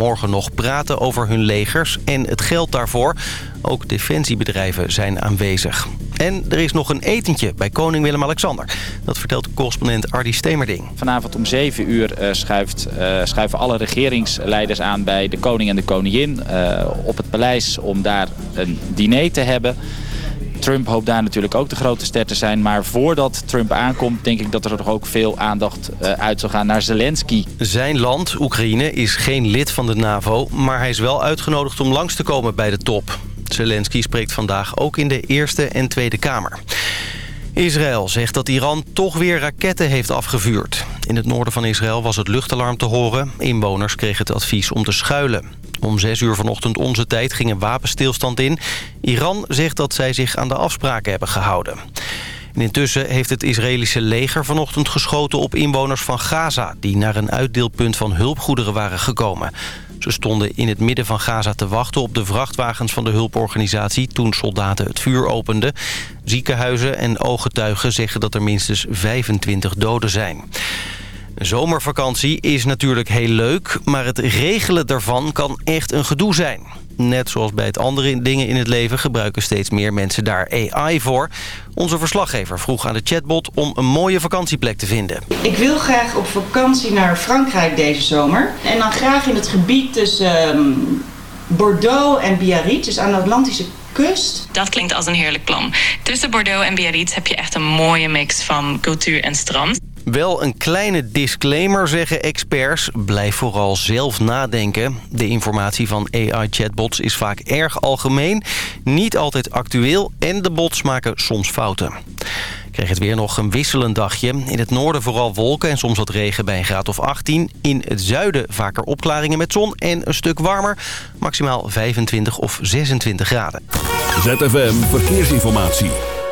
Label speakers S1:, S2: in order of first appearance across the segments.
S1: morgen nog praten over hun legers en het geld daarvoor. Ook defensiebedrijven zijn aanwezig. En er is nog een etentje bij koning Willem-Alexander. Dat vertelt correspondent Ardi Stemerding.
S2: Vanavond om 7 uur uh, schuift, uh, schuiven alle regeringsleiders aan bij de koning en de koningin... Uh, op het paleis om daar een diner te hebben... Trump hoopt daar natuurlijk ook de grote ster te zijn. Maar voordat Trump aankomt, denk ik dat er nog ook veel aandacht uh, uit zal gaan naar Zelensky.
S1: Zijn land, Oekraïne, is geen lid van de NAVO. Maar hij is wel uitgenodigd om langs te komen bij de top. Zelensky spreekt vandaag ook in de Eerste en Tweede Kamer. Israël zegt dat Iran toch weer raketten heeft afgevuurd. In het noorden van Israël was het luchtalarm te horen. Inwoners kregen het advies om te schuilen. Om 6 uur vanochtend onze tijd ging een wapenstilstand in. Iran zegt dat zij zich aan de afspraken hebben gehouden. En intussen heeft het Israëlische leger vanochtend geschoten op inwoners van Gaza... die naar een uitdeelpunt van hulpgoederen waren gekomen. Ze stonden in het midden van Gaza te wachten op de vrachtwagens van de hulporganisatie... toen soldaten het vuur openden. Ziekenhuizen en ooggetuigen zeggen dat er minstens 25 doden zijn. Zomervakantie is natuurlijk heel leuk, maar het regelen daarvan kan echt een gedoe zijn. Net zoals bij het andere dingen in het leven gebruiken steeds meer mensen daar AI voor. Onze verslaggever vroeg aan de chatbot om een mooie vakantieplek te vinden.
S3: Ik wil graag op vakantie naar Frankrijk deze zomer. En dan graag in het gebied tussen um, Bordeaux en Biarritz, dus aan de Atlantische kust.
S4: Dat klinkt als een heerlijk plan. Tussen Bordeaux en Biarritz heb je echt een mooie mix van cultuur en strand.
S1: Wel een kleine disclaimer, zeggen experts. Blijf vooral zelf nadenken. De informatie van AI-chatbots is vaak erg algemeen, niet altijd actueel... en de bots maken soms fouten. Kreeg het weer nog een wisselend dagje. In het noorden vooral wolken en soms wat regen bij een graad of 18. In het zuiden vaker opklaringen met zon en een stuk warmer. Maximaal 25 of 26 graden.
S5: ZFM Verkeersinformatie.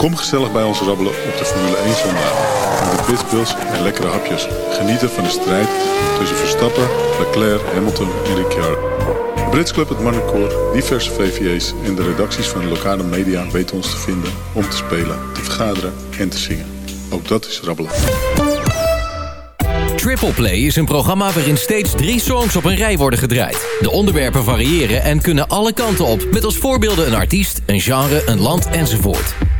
S6: Kom gezellig bij ons rabbelen op de Formule 1 zondag. Met pitbulls en lekkere hapjes. Genieten van de strijd tussen Verstappen, Leclerc, Hamilton en Ricciardo. De Brits Club, het Marnecoor, diverse VVA's en de redacties van de lokale media weten ons te vinden om te spelen, te vergaderen en te zingen. Ook dat is rabbelen.
S7: Triple Play is een programma waarin steeds drie songs op een rij worden gedraaid. De onderwerpen variëren en kunnen alle kanten op, met als voorbeelden een artiest, een genre, een land enzovoort.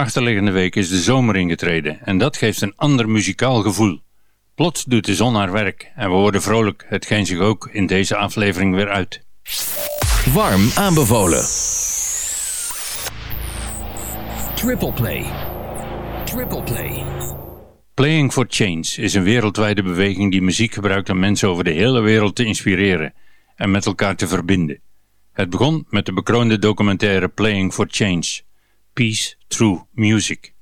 S8: Achterliggende week is de zomer ingetreden en dat geeft een ander muzikaal gevoel. Plots doet de zon haar werk en we worden vrolijk, hetgeen zich ook in deze aflevering weer uit.
S7: Warm aanbevolen. Triple Play. Triple Play.
S8: Playing for Change is een wereldwijde beweging die muziek gebruikt om mensen over de hele wereld te inspireren en met elkaar te verbinden. Het begon met de bekroonde documentaire Playing for Change, Peace Through Music,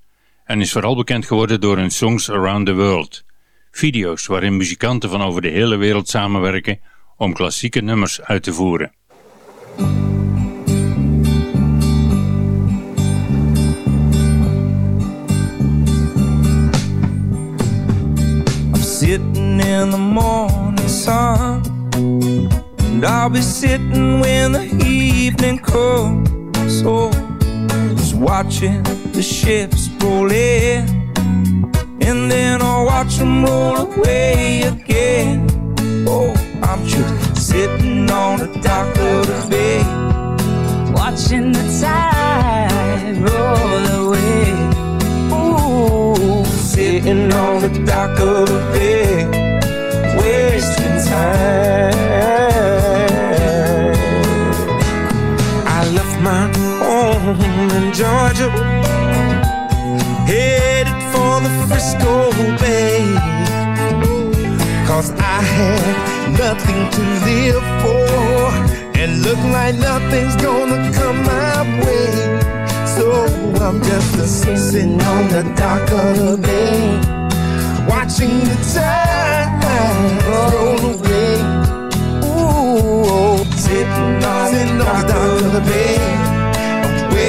S8: en is vooral bekend geworden door hun Songs Around the World, video's waarin muzikanten van over de hele wereld samenwerken om klassieke nummers uit te voeren.
S9: Sitting in the morning sun And I'll be when the evening comes just watching the ships roll in And then I'll watch them roll away again. Oh, I'm just sitting on the dock of the bay Watching the tide roll away. Ooh, sitting on the dock of the bay Wasting time in Georgia. Headed for the Frisco Bay. Cause I had nothing to live for. And look like nothing's gonna come my way. So I'm just a sitting on the dock of the bay. Watching the tide roll away. Ooh, sitting on, sitting on the dock of the bay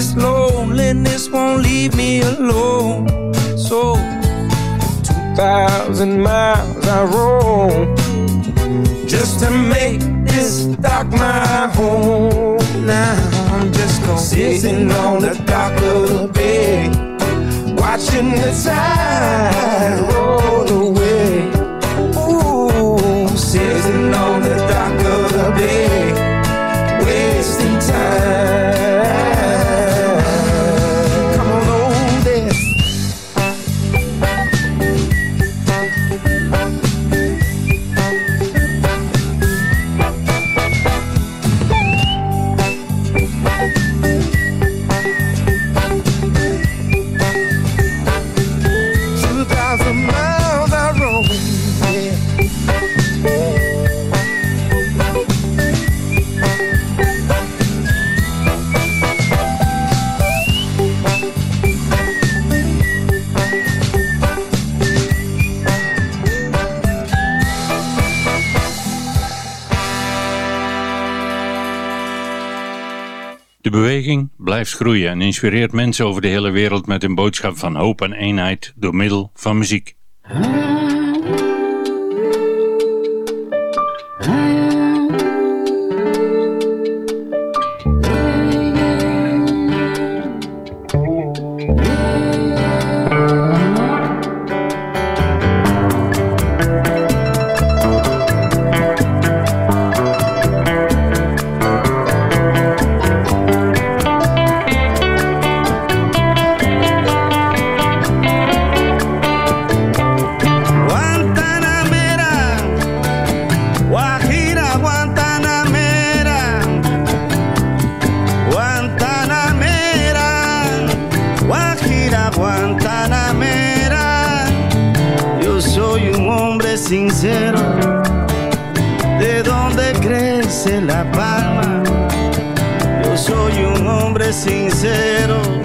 S9: This loneliness won't leave me alone. So, 2,000 miles I roam just to make this dock my home. Now I'm just gonna sitting on the dock of the bay, watching the tide roll away. Ooh, sitting on the dock of the bay,
S8: De beweging blijft groeien en inspireert mensen over de hele wereld met een boodschap van hoop en eenheid door middel van muziek.
S9: Sincero,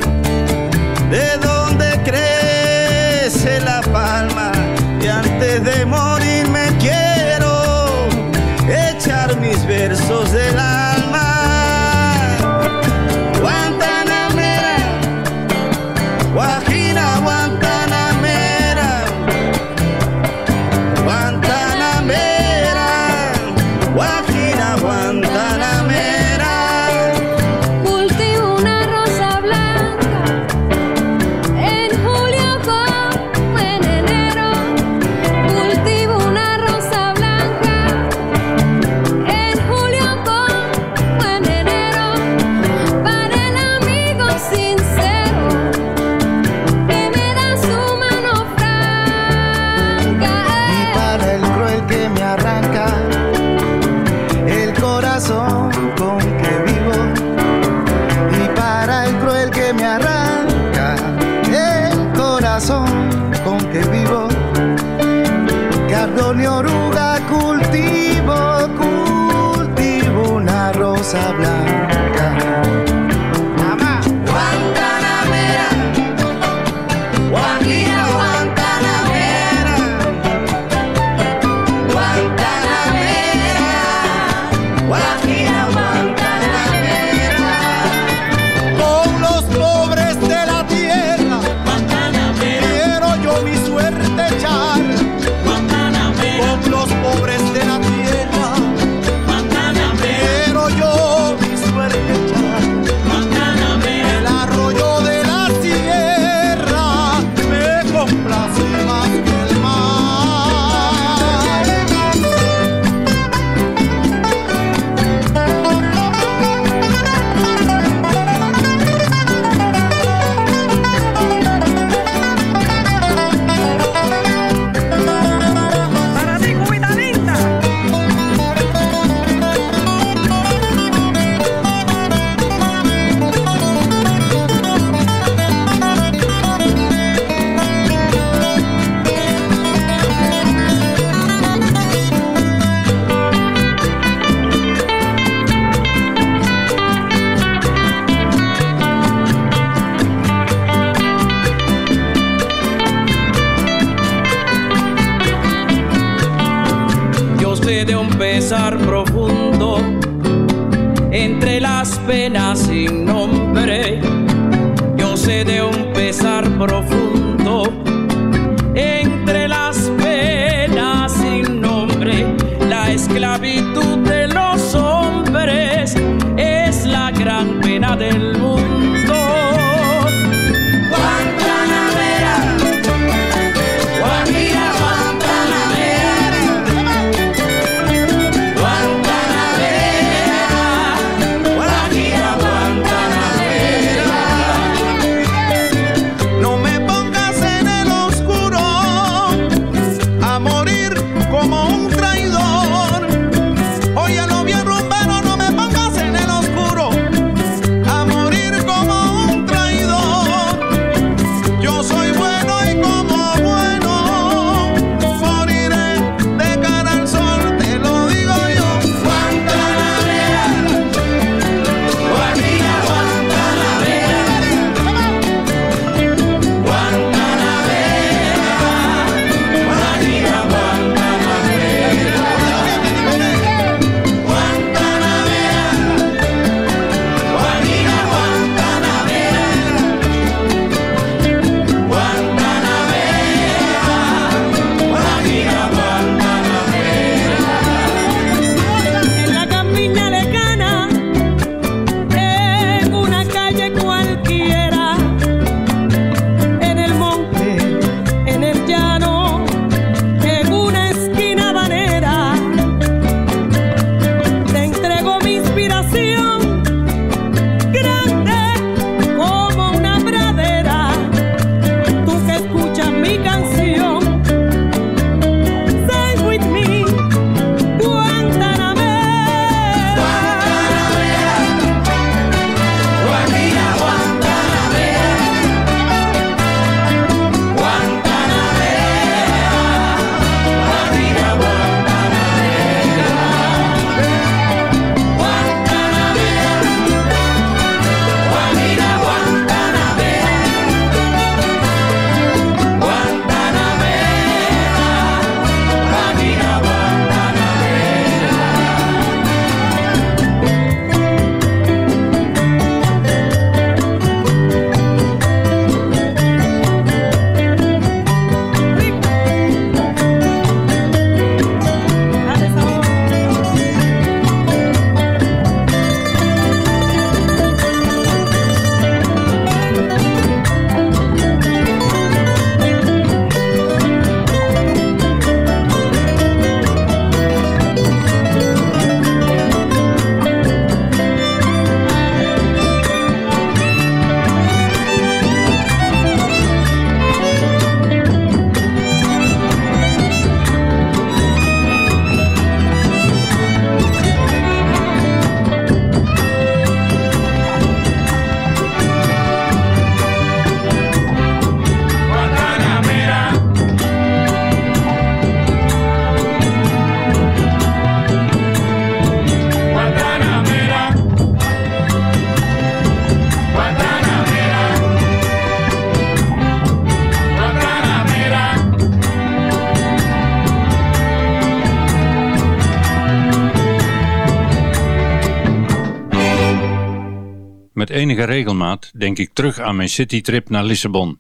S8: enige regelmaat denk ik terug aan mijn citytrip naar Lissabon.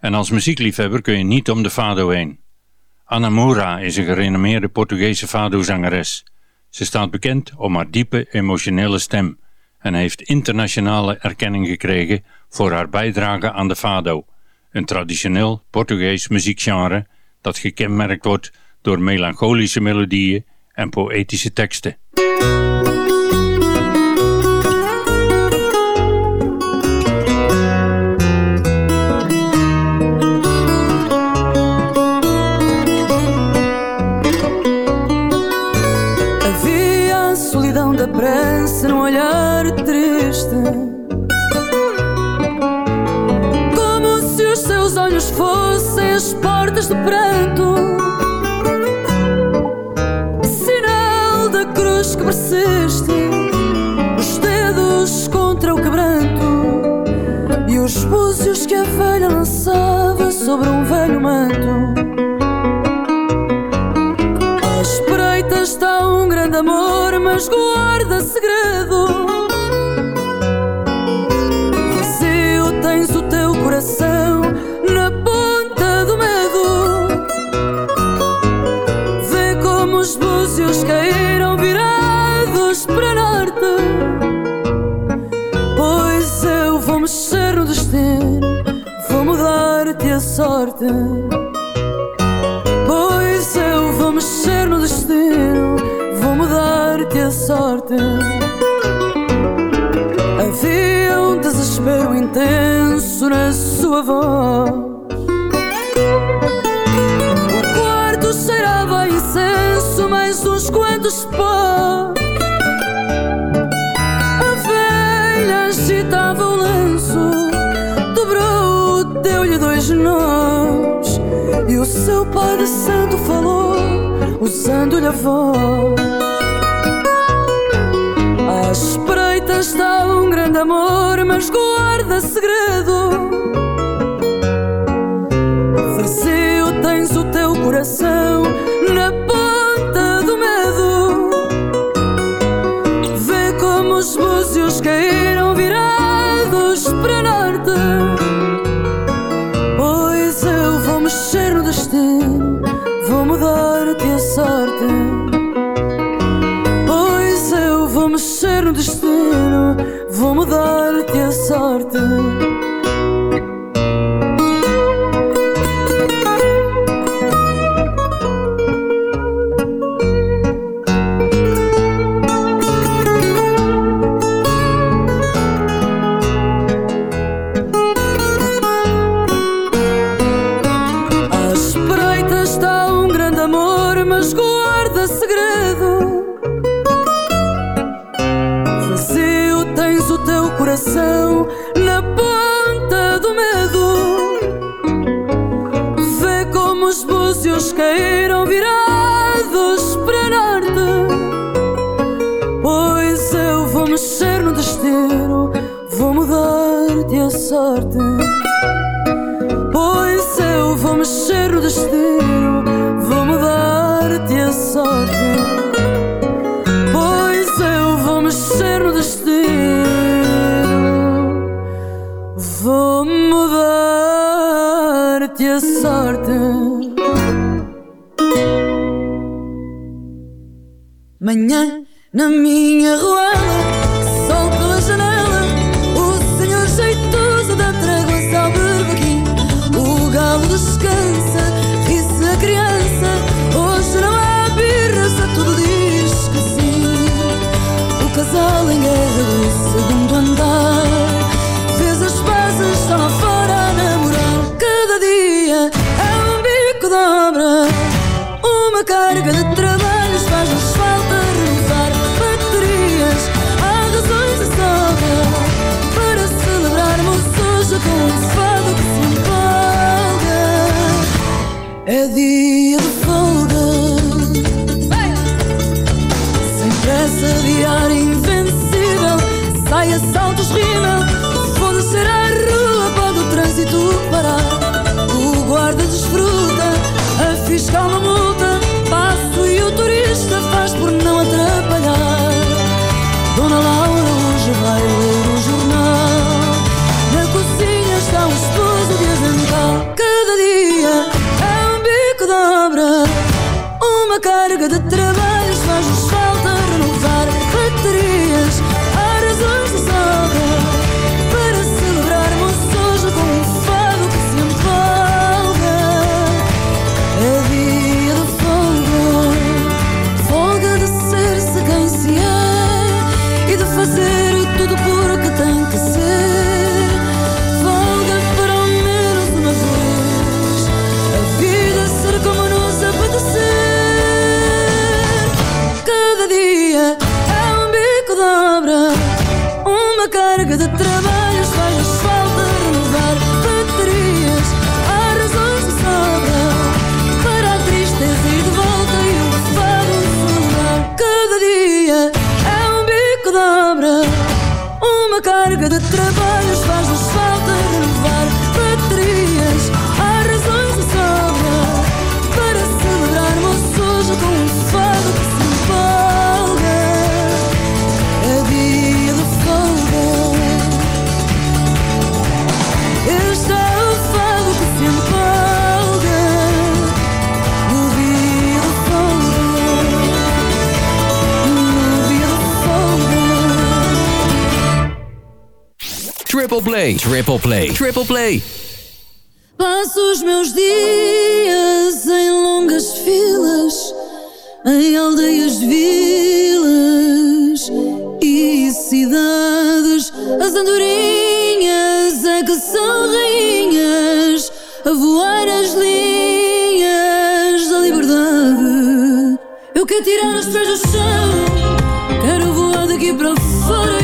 S8: En als muziekliefhebber kun je niet om de fado heen. Ana Moura is een gerenommeerde Portugese fado-zangeres. Ze staat bekend om haar diepe, emotionele stem en heeft internationale erkenning gekregen voor haar bijdrage aan de fado, een traditioneel Portugees muziekgenre dat gekenmerkt wordt door melancholische melodieën en poëtische teksten.
S10: Pressa no olhar triste. Como se os seus olhos fossem as portas do pranto. Sinal da cruz que persiste Os dedos contra o quebranto E os búzios que a velha lançava sobre um velho manto sorte. Pois eu vou mexer no destino, vou mudar-te a sorte. Havia um desespero intenso na sua voz. O seu Padre Santo falou, usando-lhe a voz. À espreita está um grande amor, mas guarda segredo. É dia de folga. Sem pressa, diário invencível. Saia, saltos, rímel. Vou descer à rua, pode o trânsito parar. O guarda desfruta, a fiscal não carga de trabalhos, faz os bergen de
S7: treur. play, triple play, triple play.
S10: Passo os meus dias em longas filas, em aldeias, vilas e cidades. As andorinhas é que são rainhas, a voar as linhas da liberdade. Eu quero tirar os pés do chão, quero voar daqui para fora.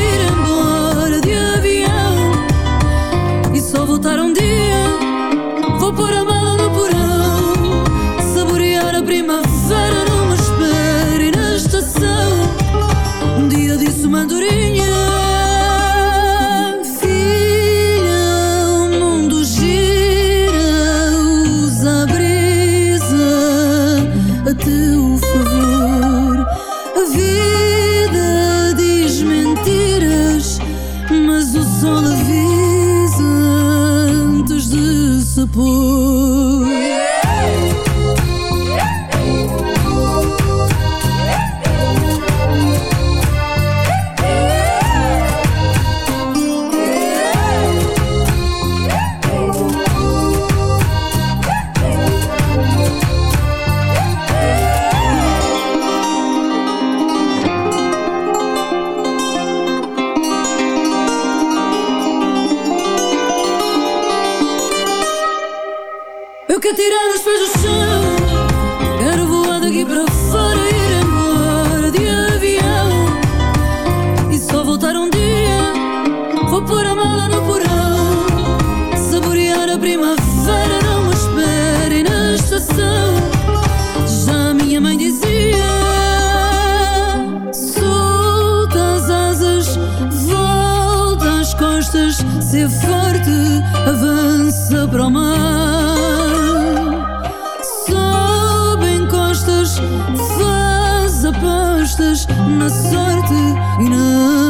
S10: poor se para o faz apostas na sorte e
S8: na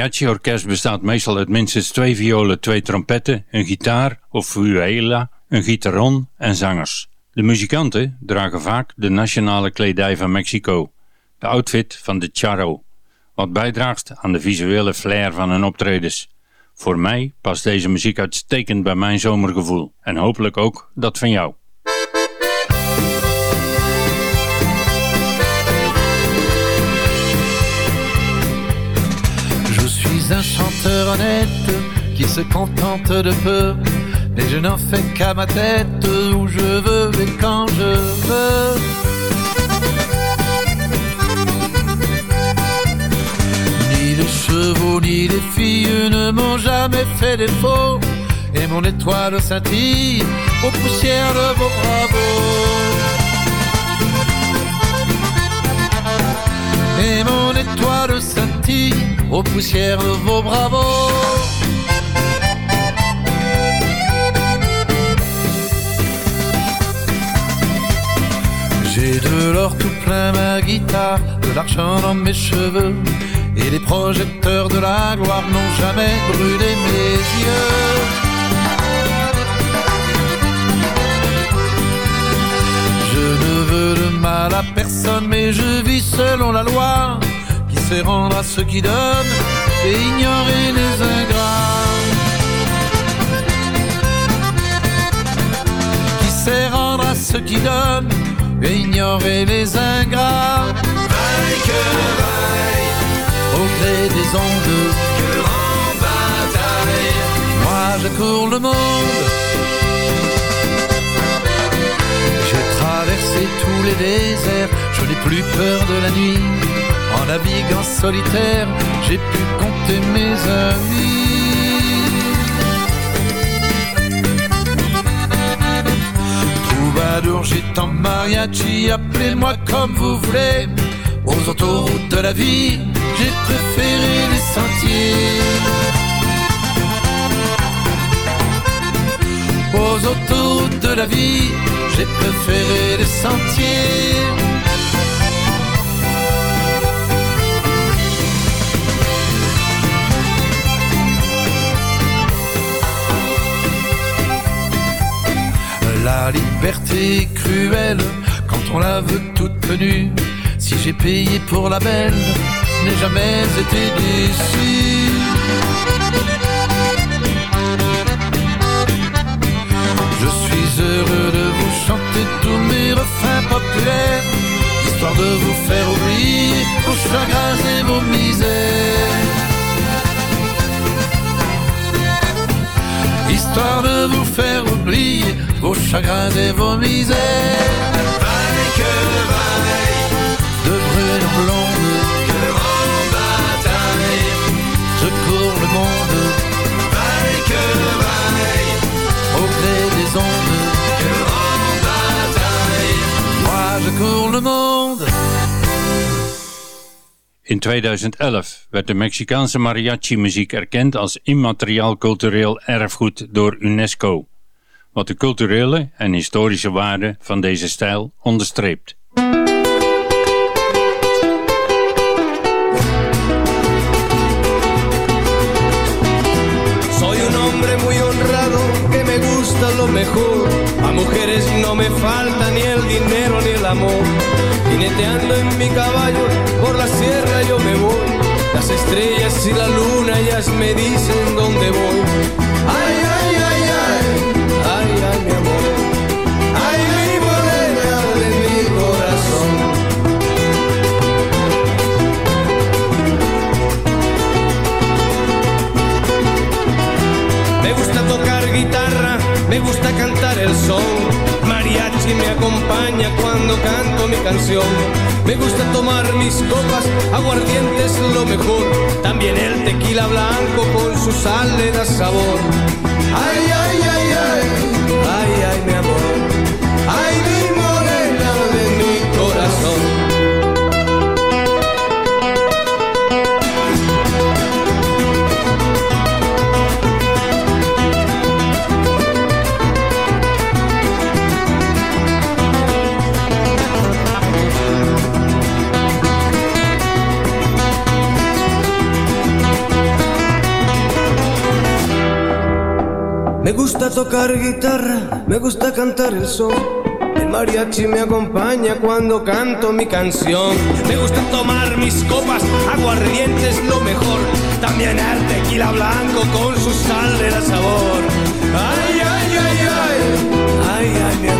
S8: mariachi-orkest bestaat meestal uit minstens twee violen, twee trompetten, een gitaar of fuela, een gitaron en zangers. De muzikanten dragen vaak de nationale kledij van Mexico, de outfit van de charro, wat bijdraagt aan de visuele flair van hun optredens. Voor mij past deze muziek uitstekend bij mijn zomergevoel en hopelijk ook dat van jou.
S11: un chanteur honnête qui se contente de peu. Mais je n'en fais qu'à ma tête où je veux et quand je veux. Ni les chevaux ni les filles ne m'ont jamais fait défaut. Et mon étoile scintille aux poussières de vos bravos. Et mon étoile scintille aux poussières de vos bravos. J'ai de l'or tout plein ma guitare, de l'argent dans mes cheveux. Et les projecteurs de la gloire n'ont jamais brûlé mes yeux. Je ne veux de mal à personne, mais je vis selon la loi sait rendre à ceux qui donnent et ignorer les ingrats. Qui sait rendre à ceux qui donnent et ignorer les ingrats. Vaille que vaille, au gré des ondes, que en bataille. Moi je cours le monde. J'ai traversé tous les déserts, je n'ai plus peur de la nuit. En naviguant solitaire, j'ai pu compter mes amis. Troubadour, gitan, mariachi, appelez-moi comme vous voulez. Aux autoroutes de la vie, j'ai préféré les sentiers. Aux autoroutes de la vie, j'ai préféré les sentiers. Liberté est cruelle quand on la veut toute tenue. Si j'ai payé pour la belle, n'ai jamais été déçu. Je suis heureux de vous chanter tous mes refrains populaires, histoire de vous faire oublier vos chagrins et vos misères. Histoire de vous faire oublier vos chagrins et vos misères. Vaille que vaille, de brune blonde, que en bataille, je cours le monde. Vaille que vaille, au gré des ondes, que en bataille, moi je cours le monde.
S8: In 2011 werd de Mexicaanse mariachi-muziek erkend als immateriaal cultureel erfgoed door UNESCO, wat de culturele en historische waarde van deze stijl onderstreept.
S12: Lo mejor. A mujeres no me falta ni el dinero ni el amor. Jineteando en mi caballo por la sierra Las estrellas y la luna ellas me dicen dónde voy. Ay, ay, ay, ay, ay, ay, mi amor. Ay, mi morena de mi corazón. Me gusta tocar guitarra, me gusta cantar el son. Me acompaña cuando canto mi canción. Me gusta tomar mis copas, aguardiente es lo mejor. También el tequila blanco con su sal le da sabor. Ay, Me gusta tocar guitarra, me gusta cantar el son. El mariachi me acompaña cuando canto mi canción. Me gusta tomar mis copas, aguardiente es lo mejor. También el tequila blanco con su sal de da sabor. Ay, ay, ay, ay, ay, ay. Ay,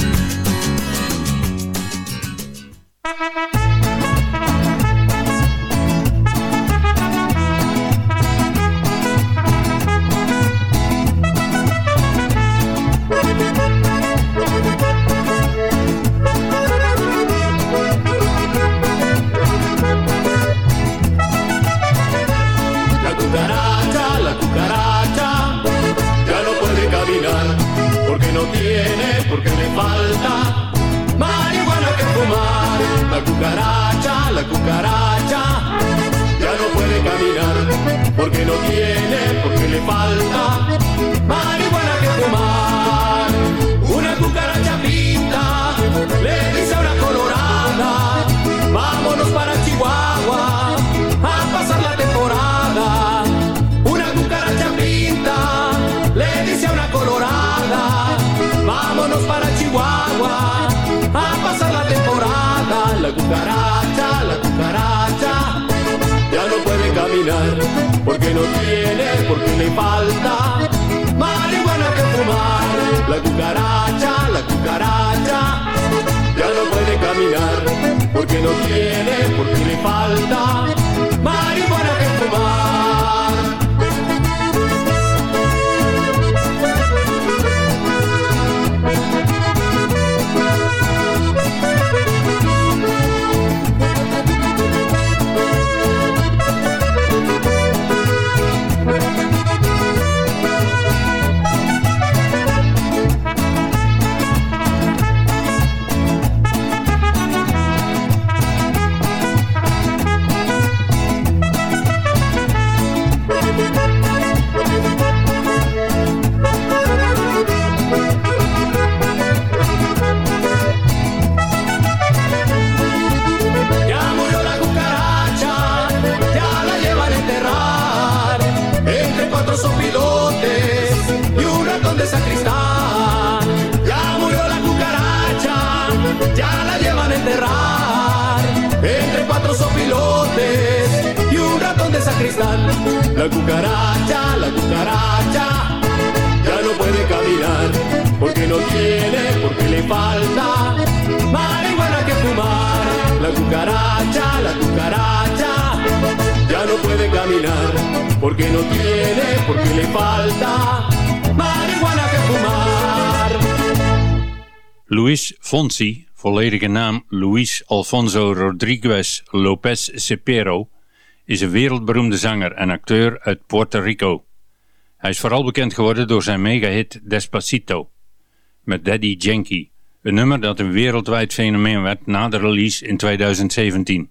S13: Porque le falta marihuana que fumar. La cucaracha, la cucaracha, ya no puede caminar, porque no tiene, porque le falta marihuana que fumar. Una cucaracha pinta, le dice a una para Chihuahua a pasar la temporada. La cucaracha, la cucaracha, ya no puede caminar, porque no tiene, porque le falta marihuana que fumar. La cucaracha, la cucaracha, ya no puede caminar, porque no tiene, porque le falta marihuana que fumar. La cucaracha, la cucaracha, ya no puede caminar porque no tiene, porque le falta marihuana que fumar. La cucaracha, la cucaracha, ya no puede caminar porque no tiene, porque le falta marihuana que fumar.
S8: Luis Fonsi, volledige naam Luis Alfonso Rodriguez Lopez Cepero, is een wereldberoemde zanger en acteur uit Puerto Rico. Hij is vooral bekend geworden door zijn megahit Despacito met Daddy Yankee, een nummer dat een wereldwijd fenomeen werd na de release in 2017.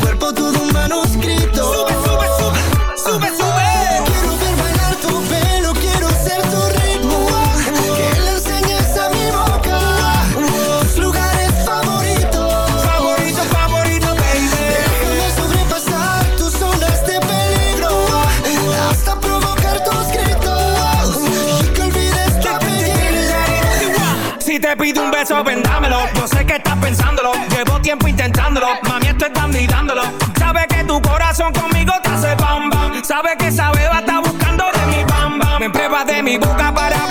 S13: vendámelo. Yo sé que estás pensándolo, llevo tiempo intentándolo. Mami, esto es dándolo. Sabe que tu corazón conmigo te hace bam bam. Sabe que esa beba está buscando de mi bam bam. Me pruebas de mi boca para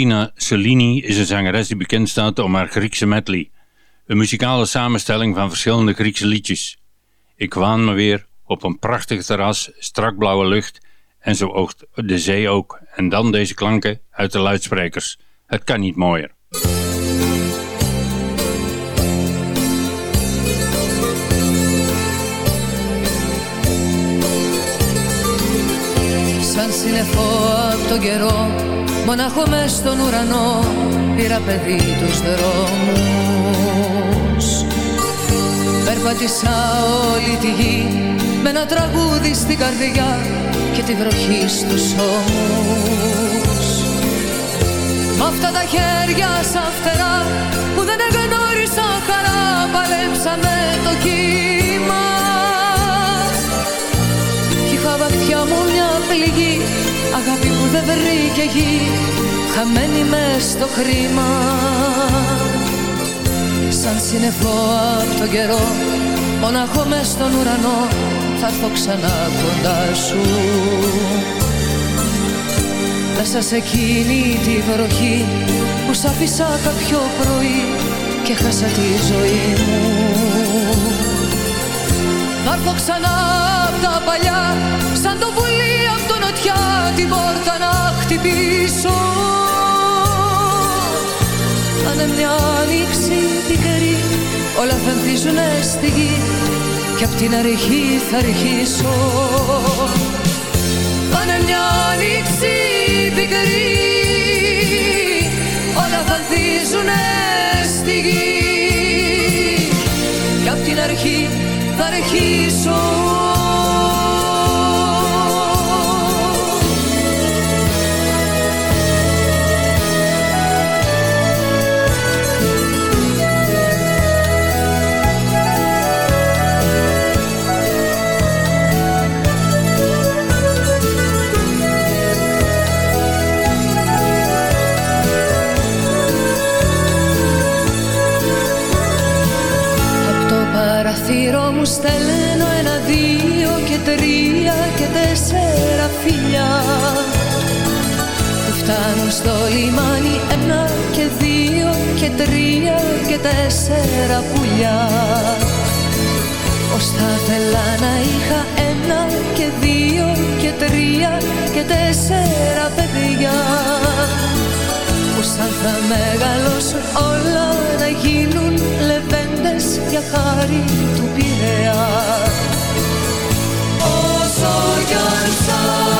S14: ¡Hey!
S8: Tina Cellini is een zangeres die bekend staat om haar Griekse medley. Een muzikale samenstelling van verschillende Griekse liedjes. Ik waan me weer op een prachtig terras, strak blauwe lucht en zo oogt de zee ook. En dan deze klanken uit de luidsprekers. Het kan niet mooier.
S10: Σαν συννεφό από τον καιρό Μονάχο μες στον ουρανό Πήρα παιδί τους δρόμους. Περπάτησα όλη τη γη Με ένα τραγούδι στην καρδιά Και τη βροχή στους ώμους. Μ' αυτά τα χέρια σαν φτερά Που δεν εγνώρισαν χαρά Παλέψαμε το κύμα. Κι είχα βαθιά μου μια πληγή Αγάπη που δεν βρήκε γη Χαμένη μες στο χρήμα. Σαν συννεφό απ' τον καιρό Μονάχο μες στον ουρανό Θα έρθω ξανά κοντά σου. Μέσα σε εκείνη τη βροχή Που σ' άφησα κάποιο πρωί Και χάσα τη ζωή μου. Θα έρθω ξανά απ' τα παλιά Την πόρτα να χτυπήσω. Θα είναι μια άνοιξη πικρή Όλα θα ανθίζουνε στη γη Κι απ' την αρχή θα αρχίσω. Θα είναι μια άνοιξη πικρή Όλα θα ανθίζουνε στη γη Κι απ' την αρχή θα αρχίσω λιμάνι ένα και δύο και τρία και τέσσερα πουλιά. Πως θα θέλα να είχα ένα και δύο και τρία και τέσσερα παιδιά. Πως αν θα μεγαλώσουν όλα να γίνουν λεβέντες για χάρη του Πειραιά. Όσο κι αν ψάξω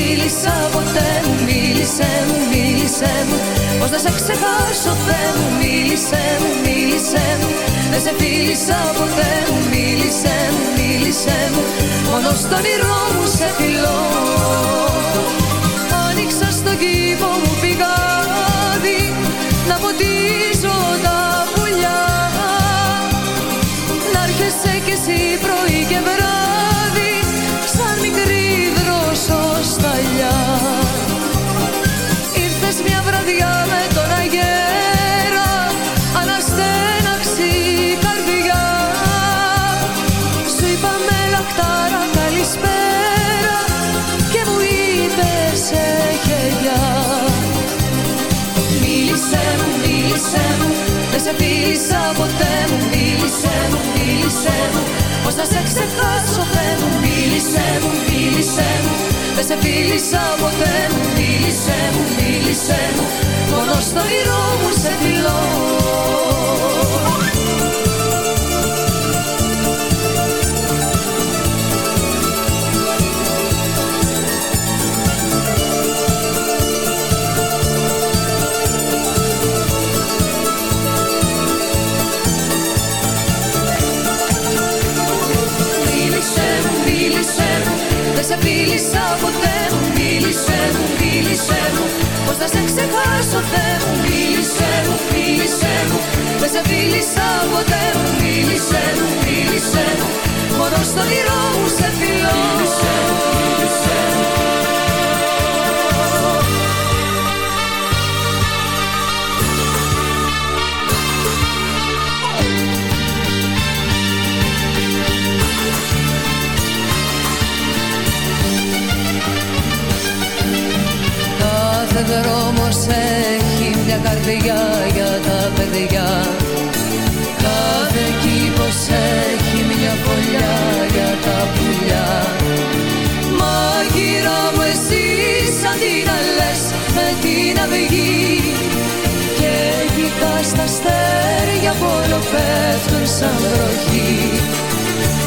S10: φίλησα ποτέ μου Μίλησέ μου, μίλησέ μου, πως δεν σε ξεχάσω Θεέ μου Μίλησέ μου, μίλησέ μου, δεν σε φίλησα ποτέ μου Μίλησέ μου, μίλησέ μου, μόνο στον όνειρό μου σε φιλώ. Άνοιξα στον κήπο μου πηγάδι να ποτίζω τα πουλιά. Να έρχεσαι κι εσύ πρωί και βράδυ σε φίλησα ποτέ μου Μίλησέ μου, μίλησέ μου, πως να σε ξεχάσω Θεέ μου Μίλησέ μου, μίλησέ μου, δεν σε φίλησα ποτέ μου Μίλησέ μου, μίλησέ μου, μόνο στο όνειρό μου σε φιλώ σε φίλησα ποτέ μου Μίλησέ μου, μίλησέ μου, πως να σε ξεχάσω Θεέ μου Μίλησέ μου, μίλησέ μου, δεν σε φίλησα ποτέ μου Μίλησέ μου, μίλησέ μου, μόνο στο όνειρό μου σε φιλώ Κάθε δρόμος έχει μια καρδιά για τα παιδιά. Κάθε κήπος έχει μια φωλιά για τα πουλιά. Μάγειρα μου εσύ σαν την αλές με την αυγή. Και κοιτάς τα αστέρια που όλο πέφτουν σαν βροχή.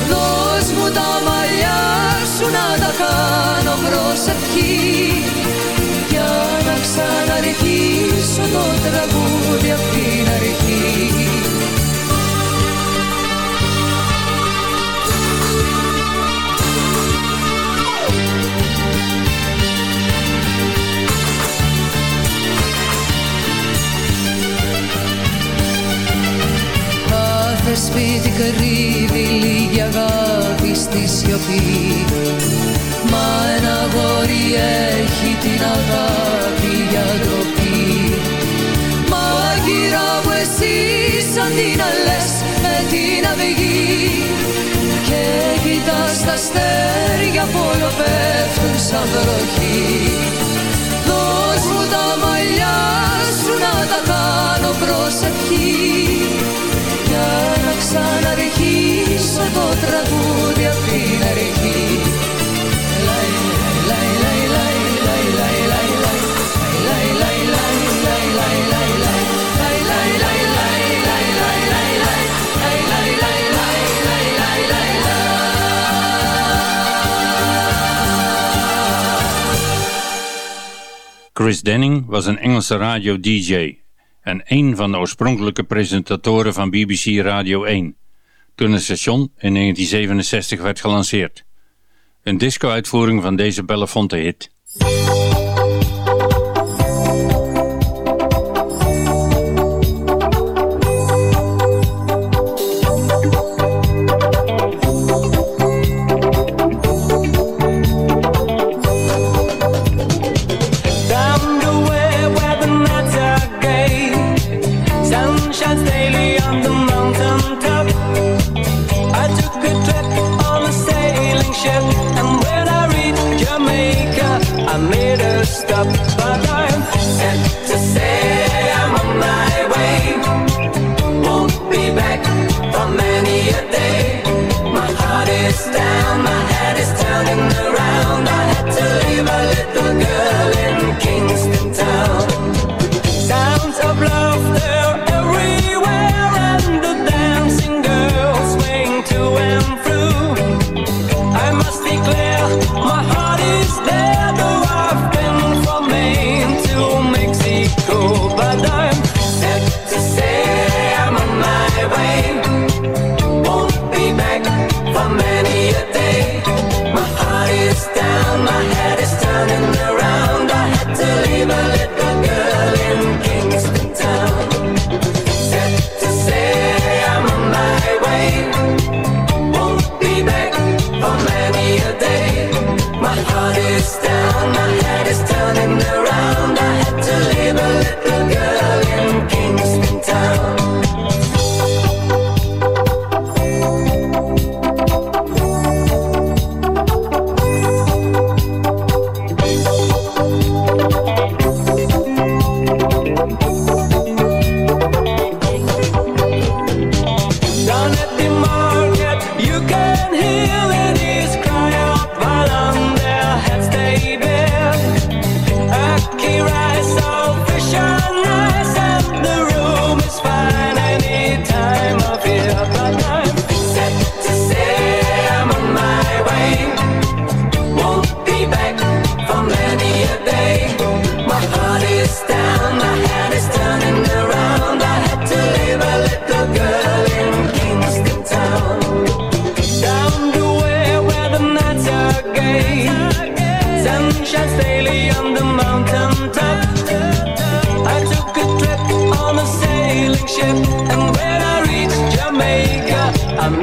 S10: Δώσ' μου τα μαλλιά σου να τα κάνω προσευχή. για να ξαναρχίσω το τραγούδι απ' την αρχή. Κάθε σπίτι κρύβει λίγη αγάπη στη σιωπή Μα ένα γόρι έχει την αγάπη για ντροπή Μάγειρα μου εσύ σαν την αλές με την αυγή Και κοιτάς τα αστέρια που όλο πέφτουν σαν βροχή. Δώσ' μου τα μαλλιά σου να τα κάνω προσευχή. Για να ξαναρχίσω το τραγούδι απ' την αρχή
S8: Chris Denning was een Engelse radio-dj en een van de oorspronkelijke presentatoren van BBC Radio 1, toen het station in 1967 werd gelanceerd.
S15: Een disco-uitvoering van deze Belafonte-hit.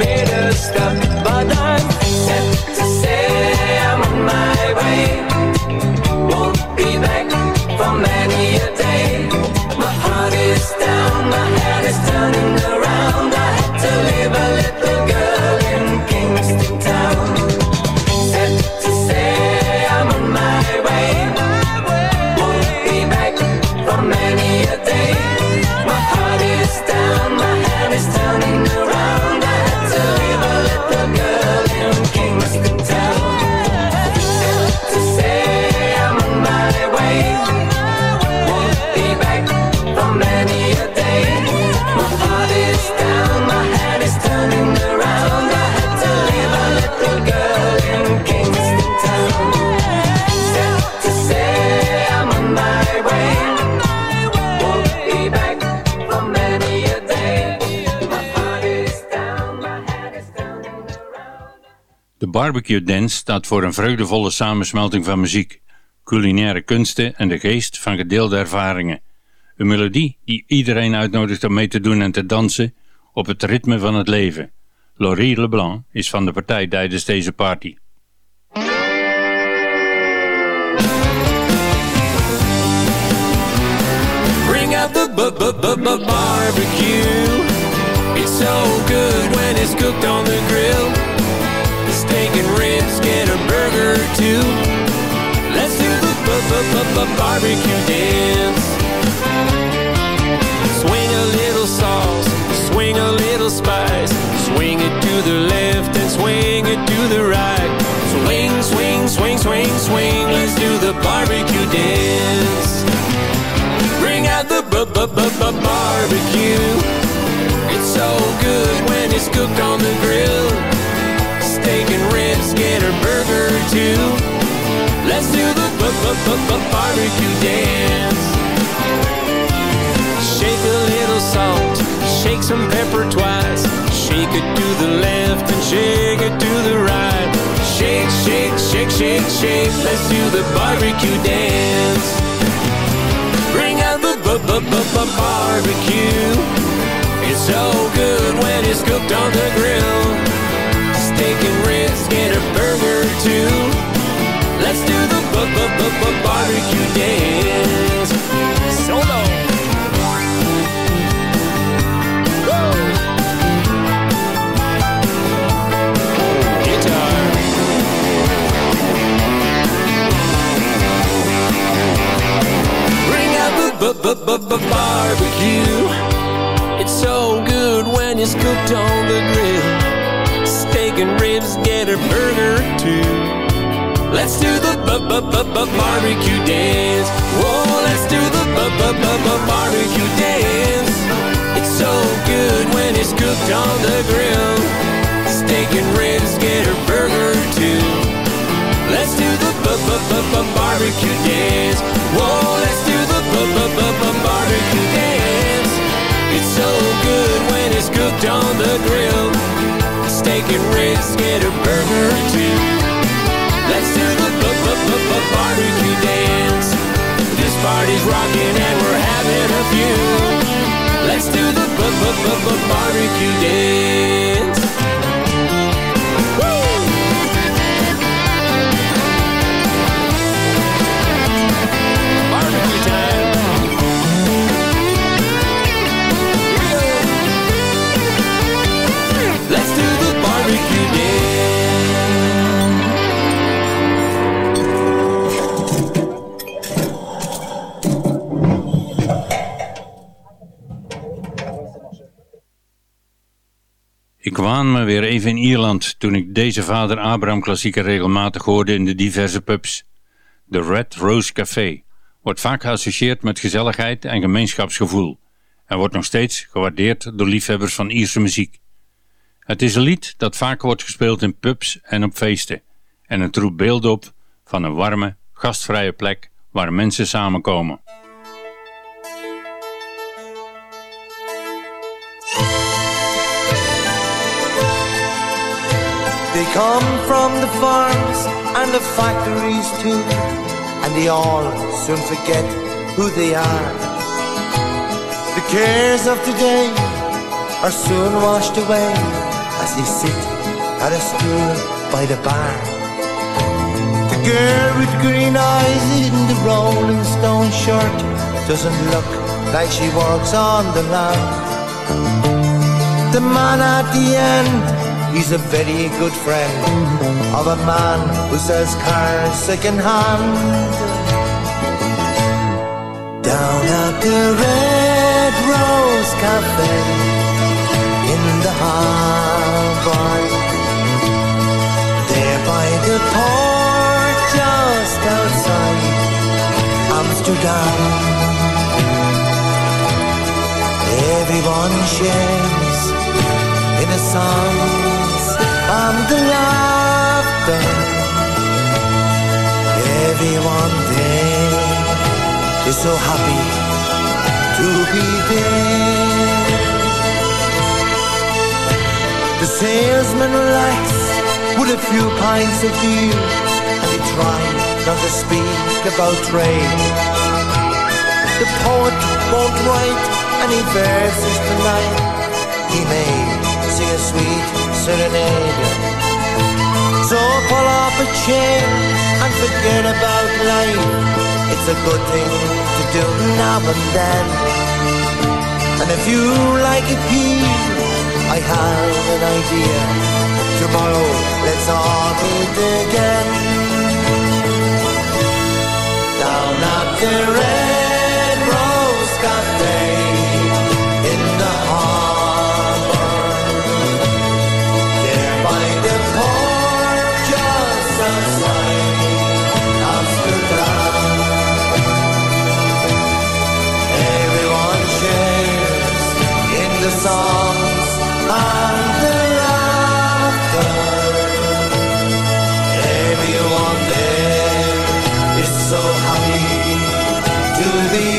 S16: made
S15: it. Barbecue Dance staat voor een vreugdevolle samensmelting van muziek, culinaire kunsten en de geest van gedeelde ervaringen. Een melodie die iedereen uitnodigt om mee te doen en te dansen op het ritme van het leven. Laurie Leblanc is van de partij tijdens deze party.
S16: Bring out the barbecue It's so good when it's cooked on the grill get a burger too. Let's do the b -b -b -b barbecue dance. Swing a little sauce, swing a little spice, swing it to the left and swing it to the right. Swing, swing, swing, swing, swing. Let's do the barbecue dance. Bring out the b -b -b -b barbecue. It's so good when it's cooked on the grill. Bacon, ribs, get a burger too. Let's do the b -b -b -b barbecue dance. Shake a little salt, shake some pepper twice. Shake it to the left and shake it to the right. Shake,
S15: shake, shake, shake, shake. Let's do the barbecue dance. Bring out the b -b -b -b barbecue. It's so good when it's cooked on the grill. Steak and ribs, get a burger too. Let's do the bu bu bu bu barbecue dance. Solo. Guitar Bring out the bu bu bu bu barbecue. It's so good when it's cooked on the grill. And ribs, get a burger too. Let's do the bu bu bu bu barbecue dance. Whoa, let's do the bu bu bu bu barbecue dance. It's so good when it's cooked on the grill. Steak and ribs, get a burger too. Let's do the bu bu bu bu barbecue dance. Whoa, let's do the bu bu bu bu barbecue dance. It's so good when it's cooked on the grill bacon brisket, a burger or two. Let's do the b -b -b -b barbecue dance. This party's rocking and we're having a few. Let's do the b -b -b -b barbecue dance.
S8: Ik waan me weer even in Ierland toen ik deze vader Abraham klassieker regelmatig hoorde in de diverse pubs. De Red Rose Café wordt vaak geassocieerd met gezelligheid en gemeenschapsgevoel en wordt nog steeds gewaardeerd door liefhebbers van Ierse muziek. Het is een lied dat vaak wordt gespeeld in pubs en op feesten en het roept beeld op van een warme, gastvrije plek waar mensen samenkomen.
S17: Come from the farms and the factories too, and they all soon forget who they are. The cares of today are soon washed away as they sit at a stool by the bar. The girl with green eyes in the rolling stone shirt doesn't look like she walks on the land. The man at the end He's a very good friend of a man who sells cars second hand. Down at the Red Rose Cafe in the harbor, there by the port just outside Amsterdam. Everyone shares in a song and the laughter. Everyone there is so happy to be there. The salesman relaxes with a few pints of beer, and he tries not to speak about trade. The poet won't write any verses tonight. He may sing a sweet serenade. So pull up a chair and forget about life. It's a good thing to do now and then. And if you like it here, I have an idea. Tomorrow, let's all meet again. Down at the Red Rose Cafe songs and the laughter. Everyone there is so happy to be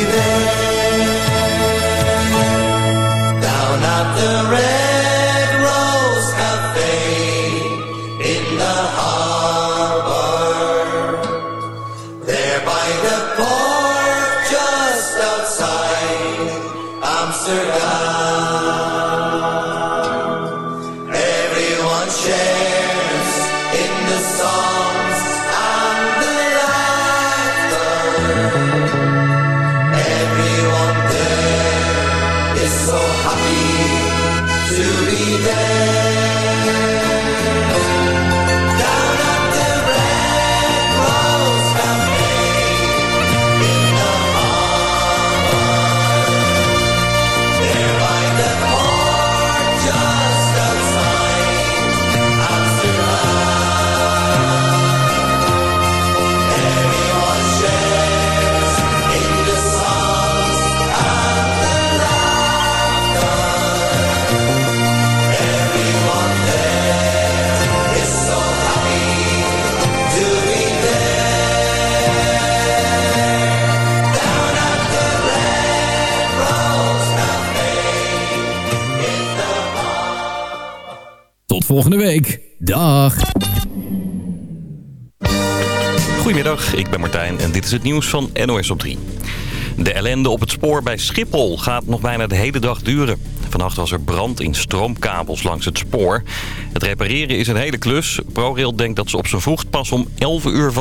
S7: Dag.
S18: Goedemiddag, ik ben Martijn en dit is het nieuws van NOS op 3. De ellende op het spoor bij Schiphol gaat nog bijna de hele dag duren. Vannacht was er brand in stroomkabels langs het spoor. Het repareren is een hele klus. ProRail denkt dat ze op zijn vroegst pas om 11 uur van